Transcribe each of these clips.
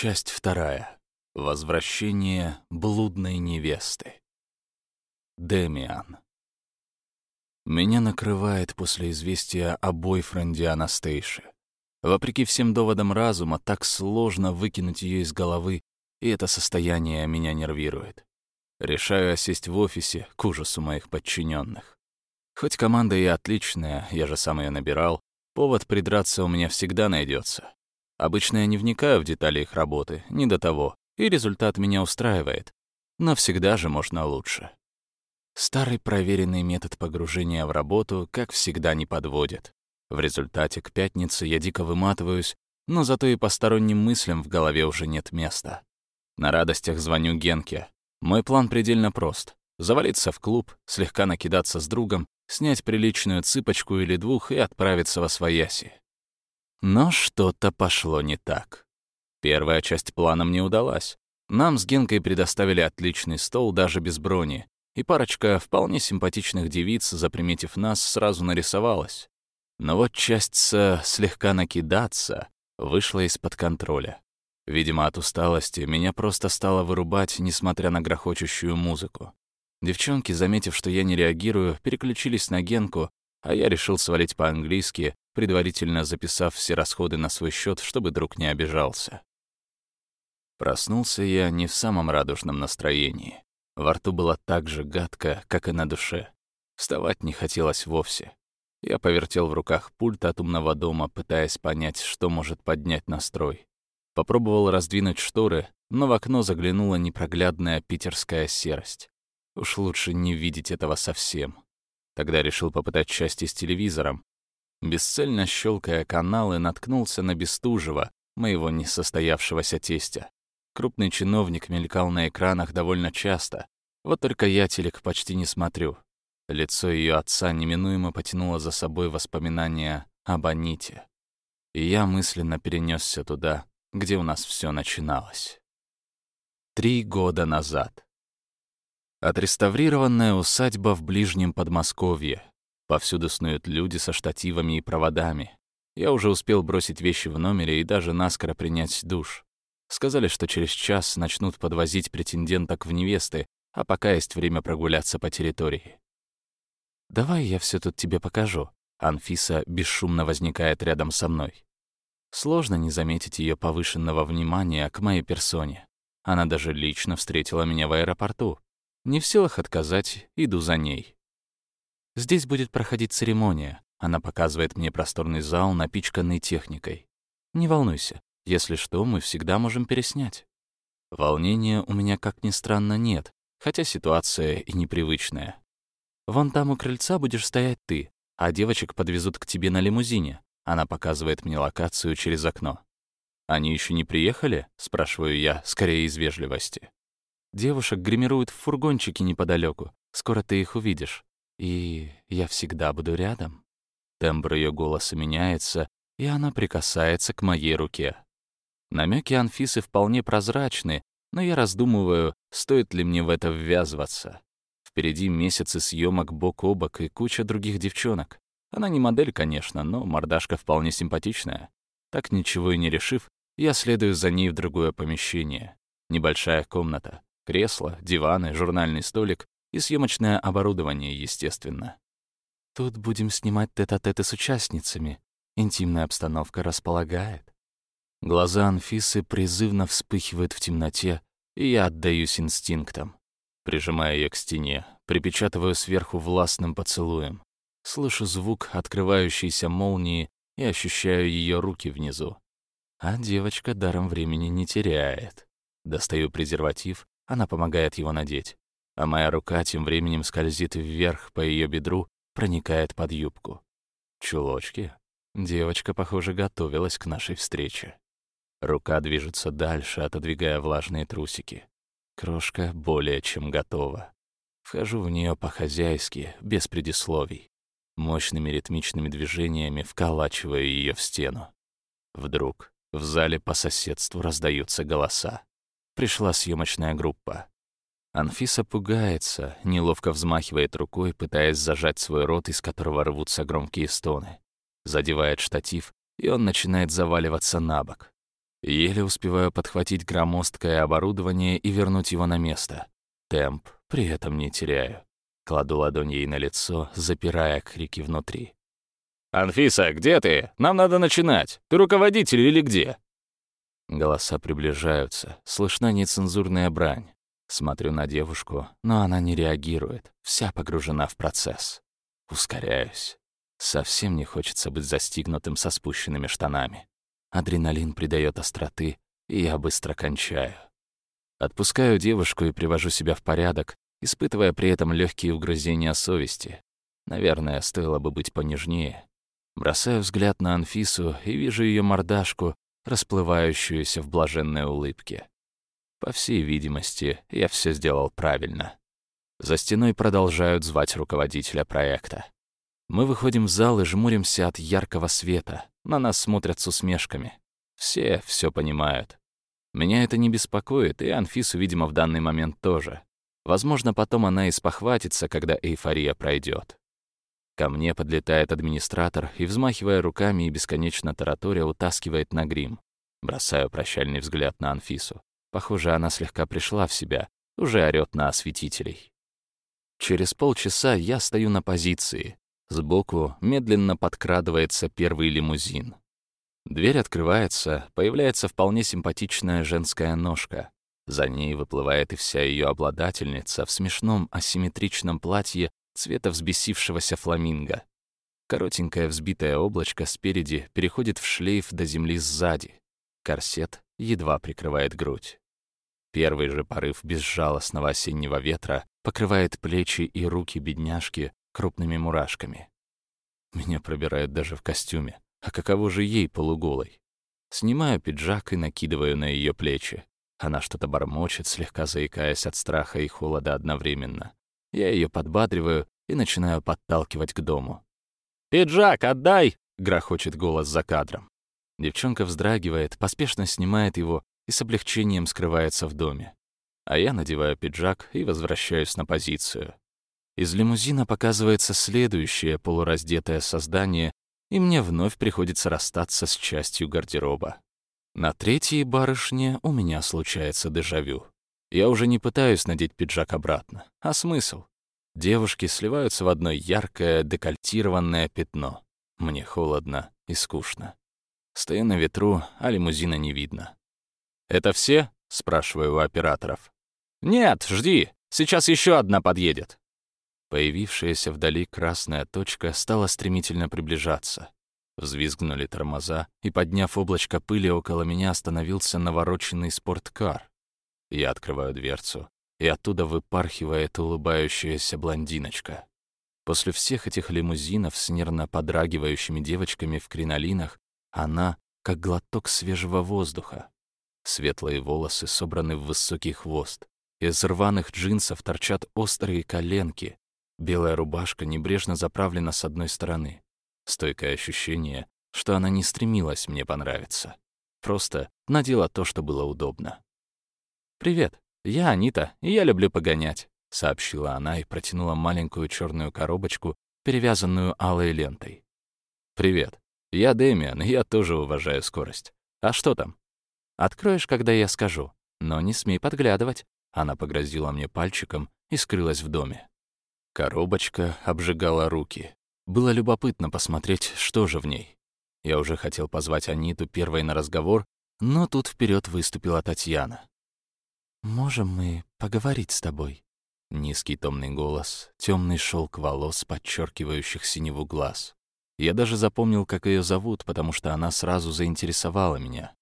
Часть вторая. Возвращение блудной невесты. Демиан. Меня накрывает после известия о бойфренде Анастейши. Вопреки всем доводам разума, так сложно выкинуть ее из головы, и это состояние меня нервирует. Решаю осесть в офисе к ужасу моих подчиненных. Хоть команда и отличная, я же сам ее набирал, повод придраться у меня всегда найдется. Обычно я не вникаю в детали их работы, не до того, и результат меня устраивает. Но всегда же можно лучше. Старый проверенный метод погружения в работу, как всегда, не подводит. В результате к пятнице я дико выматываюсь, но зато и посторонним мыслям в голове уже нет места. На радостях звоню Генке. Мой план предельно прост. Завалиться в клуб, слегка накидаться с другом, снять приличную цыпочку или двух и отправиться во свояси. Но что-то пошло не так. Первая часть плана мне удалась. Нам с Генкой предоставили отличный стол даже без брони, и парочка вполне симпатичных девиц, заприметив нас, сразу нарисовалась. Но вот часть с «слегка накидаться» вышла из-под контроля. Видимо, от усталости меня просто стало вырубать, несмотря на грохочущую музыку. Девчонки, заметив, что я не реагирую, переключились на Генку, а я решил свалить по-английски, предварительно записав все расходы на свой счет, чтобы друг не обижался. Проснулся я не в самом радужном настроении. Во рту было так же гадко, как и на душе. Вставать не хотелось вовсе. Я повертел в руках пульт от умного дома, пытаясь понять, что может поднять настрой. Попробовал раздвинуть шторы, но в окно заглянула непроглядная питерская серость. Уж лучше не видеть этого совсем. Тогда решил попытать счастье с телевизором, Бесцельно щелкая каналы, наткнулся на Бестужева, моего несостоявшегося тестя. Крупный чиновник мелькал на экранах довольно часто. Вот только я телек почти не смотрю. Лицо ее отца неминуемо потянуло за собой воспоминания об Аните. И я мысленно перенесся туда, где у нас все начиналось. Три года назад. Отреставрированная усадьба в ближнем Подмосковье, Повсюду снуют люди со штативами и проводами. Я уже успел бросить вещи в номере и даже наскоро принять душ. Сказали, что через час начнут подвозить претенденток в невесты, а пока есть время прогуляться по территории. «Давай я все тут тебе покажу». Анфиса бесшумно возникает рядом со мной. Сложно не заметить ее повышенного внимания к моей персоне. Она даже лично встретила меня в аэропорту. Не в силах отказать, иду за ней. Здесь будет проходить церемония. Она показывает мне просторный зал, напичканный техникой. Не волнуйся, если что, мы всегда можем переснять. Волнения у меня, как ни странно, нет, хотя ситуация и непривычная. Вон там у крыльца будешь стоять ты, а девочек подвезут к тебе на лимузине. Она показывает мне локацию через окно. «Они еще не приехали?» — спрашиваю я, скорее из вежливости. Девушек гримируют в фургончике неподалеку. Скоро ты их увидишь. И я всегда буду рядом. Тембр ее голоса меняется, и она прикасается к моей руке. Намеки Анфисы вполне прозрачны, но я раздумываю, стоит ли мне в это ввязываться. Впереди месяцы съемок бок о бок и куча других девчонок. Она не модель, конечно, но мордашка вполне симпатичная. Так ничего и не решив, я следую за ней в другое помещение. Небольшая комната, кресло, диваны, журнальный столик и съемочное оборудование, естественно. Тут будем снимать тет-а-теты с участницами. Интимная обстановка располагает. Глаза Анфисы призывно вспыхивают в темноте, и я отдаюсь инстинктам. Прижимая ее к стене, припечатываю сверху властным поцелуем. Слышу звук открывающейся молнии и ощущаю ее руки внизу. А девочка даром времени не теряет. Достаю презерватив, она помогает его надеть а моя рука тем временем скользит вверх по ее бедру, проникает под юбку. Чулочки. Девочка, похоже, готовилась к нашей встрече. Рука движется дальше, отодвигая влажные трусики. Крошка более чем готова. Вхожу в нее по-хозяйски, без предисловий. Мощными ритмичными движениями вколачиваю ее в стену. Вдруг в зале по соседству раздаются голоса. Пришла съемочная группа. Анфиса пугается, неловко взмахивает рукой, пытаясь зажать свой рот, из которого рвутся громкие стоны. Задевает штатив, и он начинает заваливаться на бок. Еле успеваю подхватить громоздкое оборудование и вернуть его на место. Темп при этом не теряю. Кладу ладонь ей на лицо, запирая крики внутри. «Анфиса, где ты? Нам надо начинать. Ты руководитель или где?» Голоса приближаются, слышна нецензурная брань. Смотрю на девушку, но она не реагирует, вся погружена в процесс. Ускоряюсь. Совсем не хочется быть застигнутым со спущенными штанами. Адреналин придает остроты, и я быстро кончаю. Отпускаю девушку и привожу себя в порядок, испытывая при этом легкие угрызения совести. Наверное, стоило бы быть понежнее. Бросаю взгляд на Анфису и вижу ее мордашку, расплывающуюся в блаженной улыбке. По всей видимости, я все сделал правильно. За стеной продолжают звать руководителя проекта. Мы выходим в зал и жмуримся от яркого света. На нас смотрят с усмешками. Все все понимают. Меня это не беспокоит, и Анфису, видимо, в данный момент тоже. Возможно, потом она и спохватится, когда эйфория пройдет. Ко мне подлетает администратор и, взмахивая руками и бесконечно тараторя, утаскивает на грим. Бросаю прощальный взгляд на Анфису. Похоже, она слегка пришла в себя, уже орёт на осветителей. Через полчаса я стою на позиции. Сбоку медленно подкрадывается первый лимузин. Дверь открывается, появляется вполне симпатичная женская ножка. За ней выплывает и вся ее обладательница в смешном асимметричном платье цвета взбесившегося фламинго. Коротенькое взбитое облачко спереди переходит в шлейф до земли сзади. Корсет едва прикрывает грудь. Первый же порыв безжалостного осеннего ветра покрывает плечи и руки бедняжки крупными мурашками. Меня пробирает даже в костюме. А каково же ей полуголой? Снимаю пиджак и накидываю на ее плечи. Она что-то бормочет, слегка заикаясь от страха и холода одновременно. Я ее подбадриваю и начинаю подталкивать к дому. «Пиджак отдай!» — грохочет голос за кадром. Девчонка вздрагивает, поспешно снимает его и с облегчением скрывается в доме. А я надеваю пиджак и возвращаюсь на позицию. Из лимузина показывается следующее полураздетое создание и мне вновь приходится расстаться с частью гардероба. На третьей барышне у меня случается дежавю. Я уже не пытаюсь надеть пиджак обратно. А смысл? Девушки сливаются в одно яркое, декольтированное пятно. Мне холодно и скучно. Стою на ветру, а лимузина не видно. «Это все?» — спрашиваю у операторов. «Нет, жди, сейчас еще одна подъедет». Появившаяся вдали красная точка стала стремительно приближаться. Взвизгнули тормоза, и, подняв облачко пыли, около меня остановился навороченный спорткар. Я открываю дверцу, и оттуда выпархивает улыбающаяся блондиночка. После всех этих лимузинов с нервно подрагивающими девочками в кринолинах она как глоток свежего воздуха. Светлые волосы собраны в высокий хвост. Из рваных джинсов торчат острые коленки, Белая рубашка небрежно заправлена с одной стороны. Стойкое ощущение, что она не стремилась мне понравиться. Просто надела то, что было удобно. «Привет, я Анита, и я люблю погонять», — сообщила она и протянула маленькую черную коробочку, перевязанную алой лентой. «Привет, я Дэмиан, и я тоже уважаю скорость. А что там?» «Откроешь, когда я скажу, но не смей подглядывать». Она погрозила мне пальчиком и скрылась в доме. Коробочка обжигала руки. Было любопытно посмотреть, что же в ней. Я уже хотел позвать Аниту первой на разговор, но тут вперед выступила Татьяна. «Можем мы поговорить с тобой?» Низкий томный голос, темный шелк волос, подчеркивающих синеву глаз. Я даже запомнил, как ее зовут, потому что она сразу заинтересовала меня.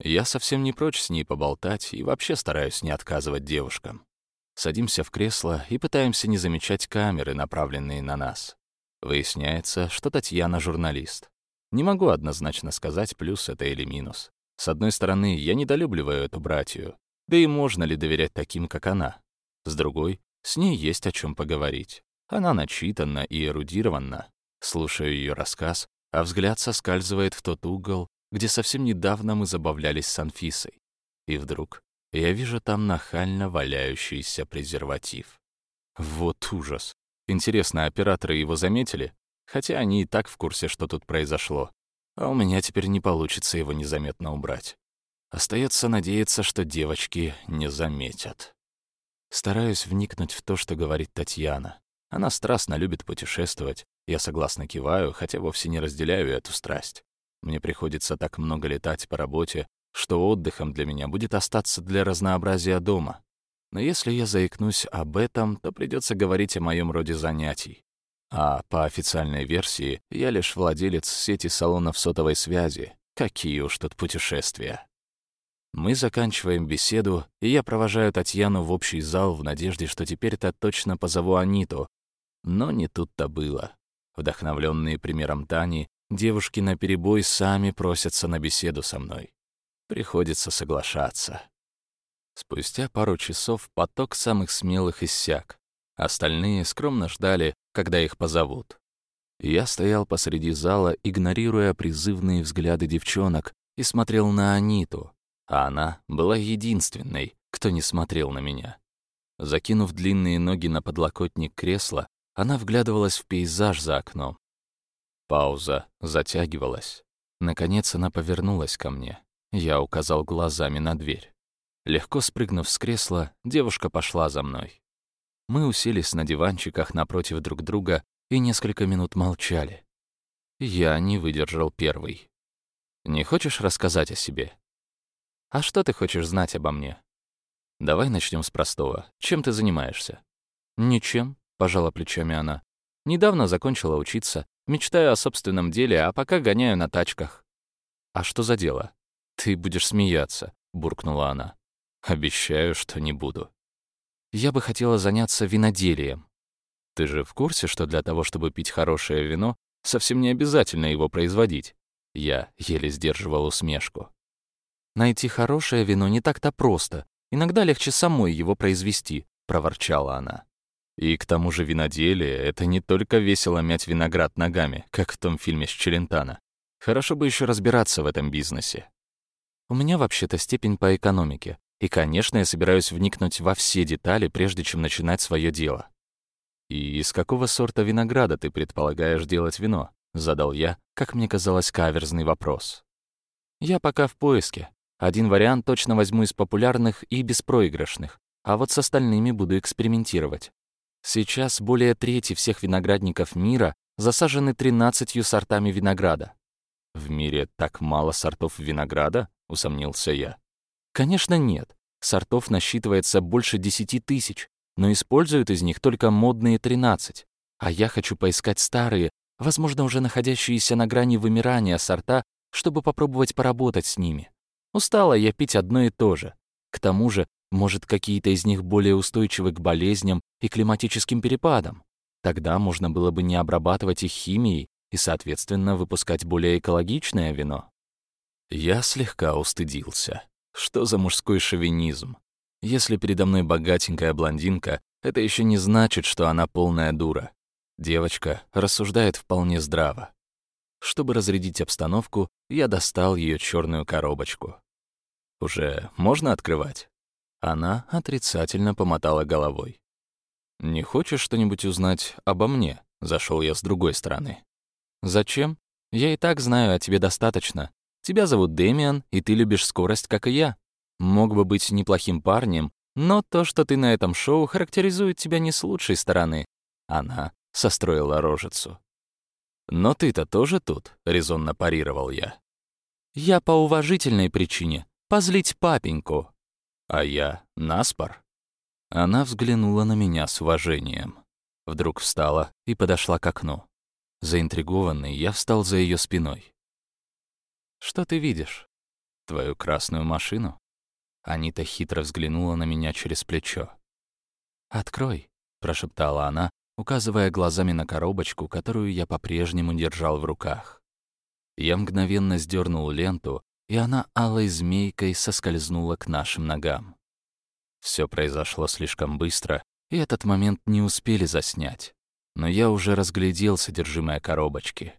Я совсем не прочь с ней поболтать и вообще стараюсь не отказывать девушкам. Садимся в кресло и пытаемся не замечать камеры, направленные на нас. Выясняется, что Татьяна — журналист. Не могу однозначно сказать, плюс это или минус. С одной стороны, я недолюбливаю эту братью, да и можно ли доверять таким, как она. С другой, с ней есть о чем поговорить. Она начитана и эрудирована. Слушаю ее рассказ, а взгляд соскальзывает в тот угол, где совсем недавно мы забавлялись с Анфисой. И вдруг я вижу там нахально валяющийся презерватив. Вот ужас. Интересно, операторы его заметили? Хотя они и так в курсе, что тут произошло. А у меня теперь не получится его незаметно убрать. Остается надеяться, что девочки не заметят. Стараюсь вникнуть в то, что говорит Татьяна. Она страстно любит путешествовать. Я согласно киваю, хотя вовсе не разделяю эту страсть. Мне приходится так много летать по работе, что отдыхом для меня будет остаться для разнообразия дома. Но если я заикнусь об этом, то придется говорить о моем роде занятий. А по официальной версии, я лишь владелец сети салонов сотовой связи. Какие уж тут путешествия. Мы заканчиваем беседу, и я провожаю Татьяну в общий зал в надежде, что теперь-то точно позову Аниту. Но не тут-то было. Вдохновленные примером Тани, девушки на перебой сами просятся на беседу со мной. Приходится соглашаться. Спустя пару часов поток самых смелых иссяк. Остальные скромно ждали, когда их позовут. Я стоял посреди зала, игнорируя призывные взгляды девчонок, и смотрел на Аниту, а она была единственной, кто не смотрел на меня. Закинув длинные ноги на подлокотник кресла, она вглядывалась в пейзаж за окном. Пауза затягивалась. Наконец она повернулась ко мне. Я указал глазами на дверь. Легко спрыгнув с кресла, девушка пошла за мной. Мы уселись на диванчиках напротив друг друга и несколько минут молчали. Я не выдержал первый. «Не хочешь рассказать о себе?» «А что ты хочешь знать обо мне?» «Давай начнем с простого. Чем ты занимаешься?» «Ничем», — пожала плечами она. «Недавно закончила учиться, мечтаю о собственном деле, а пока гоняю на тачках». «А что за дело?» «Ты будешь смеяться», — буркнула она. «Обещаю, что не буду». «Я бы хотела заняться виноделием». «Ты же в курсе, что для того, чтобы пить хорошее вино, совсем не обязательно его производить?» Я еле сдерживал усмешку. Найти хорошее вино не так-то просто. Иногда легче самой его произвести, проворчала она. И к тому же виноделие — это не только весело мять виноград ногами, как в том фильме с Челентано. Хорошо бы еще разбираться в этом бизнесе. У меня вообще-то степень по экономике, и, конечно, я собираюсь вникнуть во все детали, прежде чем начинать свое дело. «И из какого сорта винограда ты предполагаешь делать вино?» — задал я, как мне казалось, каверзный вопрос. «Я пока в поиске. Один вариант точно возьму из популярных и беспроигрышных, а вот с остальными буду экспериментировать. Сейчас более трети всех виноградников мира засажены 13 сортами винограда. В мире так мало сортов винограда? усомнился я. Конечно, нет. Сортов насчитывается больше 10 тысяч, но используют из них только модные 13. А я хочу поискать старые, возможно, уже находящиеся на грани вымирания сорта, чтобы попробовать поработать с ними. Устала я пить одно и то же. К тому же, может, какие-то из них более устойчивы к болезням и климатическим перепадам. Тогда можно было бы не обрабатывать их химией и, соответственно, выпускать более экологичное вино. Я слегка устыдился. Что за мужской шовинизм? Если передо мной богатенькая блондинка, это еще не значит, что она полная дура. Девочка рассуждает вполне здраво. Чтобы разрядить обстановку, я достал ее черную коробочку. «Уже можно открывать?» Она отрицательно помотала головой. «Не хочешь что-нибудь узнать обо мне?» Зашел я с другой стороны. «Зачем? Я и так знаю о тебе достаточно. Тебя зовут Дэмиан, и ты любишь скорость, как и я. Мог бы быть неплохим парнем, но то, что ты на этом шоу, характеризует тебя не с лучшей стороны». Она состроила рожицу. «Но ты-то тоже тут», — резонно парировал я. «Я по уважительной причине. Позлить папеньку». «А я наспор». Она взглянула на меня с уважением. Вдруг встала и подошла к окну. Заинтригованный, я встал за ее спиной. «Что ты видишь?» «Твою красную машину?» Анита хитро взглянула на меня через плечо. «Открой», — прошептала она, указывая глазами на коробочку, которую я по-прежнему держал в руках. Я мгновенно сдернул ленту, и она алой змейкой соскользнула к нашим ногам. Все произошло слишком быстро, и этот момент не успели заснять. Но я уже разглядел содержимое коробочки.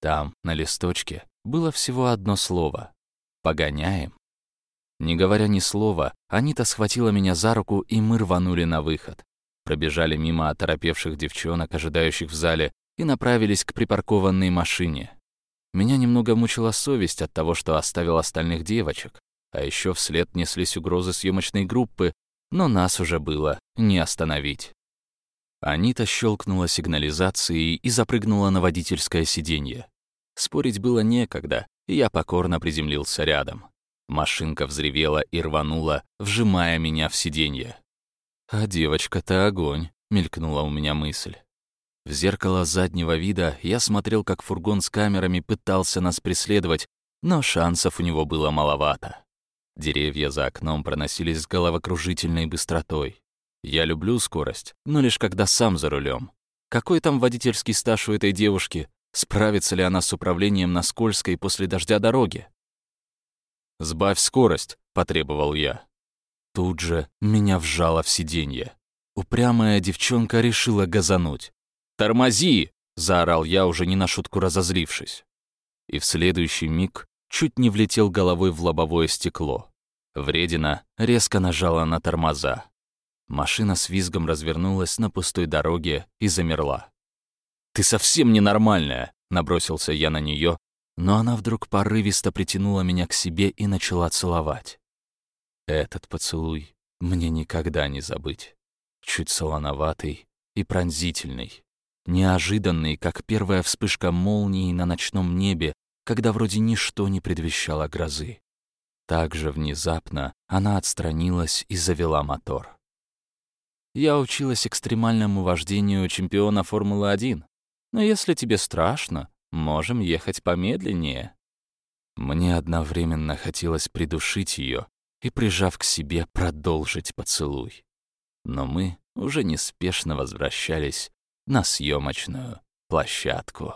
Там, на листочке, было всего одно слово — «погоняем». Не говоря ни слова, Анита схватила меня за руку, и мы рванули на выход пробежали мимо оторопевших девчонок, ожидающих в зале, и направились к припаркованной машине. Меня немного мучила совесть от того, что оставил остальных девочек. А еще вслед неслись угрозы съемочной группы, но нас уже было не остановить. Анита щелкнула сигнализацией и запрыгнула на водительское сиденье. Спорить было некогда, и я покорно приземлился рядом. Машинка взревела и рванула, вжимая меня в сиденье. «А девочка-то огонь», — мелькнула у меня мысль. В зеркало заднего вида я смотрел, как фургон с камерами пытался нас преследовать, но шансов у него было маловато. Деревья за окном проносились с головокружительной быстротой. Я люблю скорость, но лишь когда сам за рулем. Какой там водительский стаж у этой девушки? Справится ли она с управлением на скользкой после дождя дороге? «Сбавь скорость», — потребовал я. Тут же меня вжало в сиденье. Упрямая девчонка решила газануть. «Тормози!» — заорал я, уже не на шутку разозлившись. И в следующий миг чуть не влетел головой в лобовое стекло. Вредина резко нажала на тормоза. Машина с визгом развернулась на пустой дороге и замерла. «Ты совсем ненормальная!» — набросился я на нее, но она вдруг порывисто притянула меня к себе и начала целовать. Этот поцелуй мне никогда не забыть. Чуть солоноватый и пронзительный. Неожиданный, как первая вспышка молнии на ночном небе, когда вроде ничто не предвещало грозы. Так же внезапно она отстранилась и завела мотор. Я училась экстремальному вождению чемпиона Формулы-1. Но если тебе страшно, можем ехать помедленнее. Мне одновременно хотелось придушить ее и, прижав к себе, продолжить поцелуй. Но мы уже неспешно возвращались на съемочную площадку.